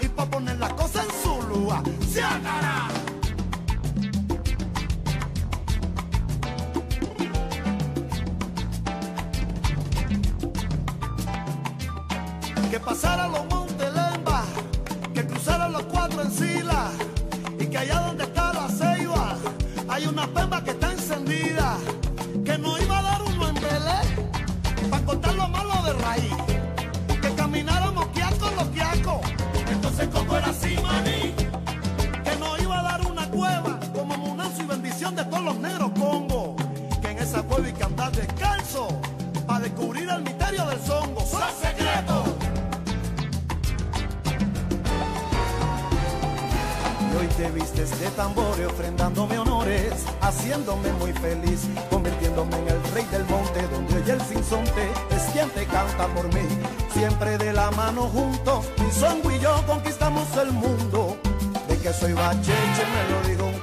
y para poner las cosas en su lugar. ¡Se! Que pasara los montes Lemba, que cruzara los cuatro en sila y que allá donde está la ceiba hay una pemba que está encendida, descubrir el misterio del zongo, ¡Son secreto! Y hoy te vistes de tambores, ofrendándome honores, haciéndome muy feliz, convirtiéndome en el rey del monte, donde hoy el sinsonte es quien te canta por mí. Siempre de la mano juntos, mi songo y yo conquistamos el mundo. De que soy bacheche, me lo digo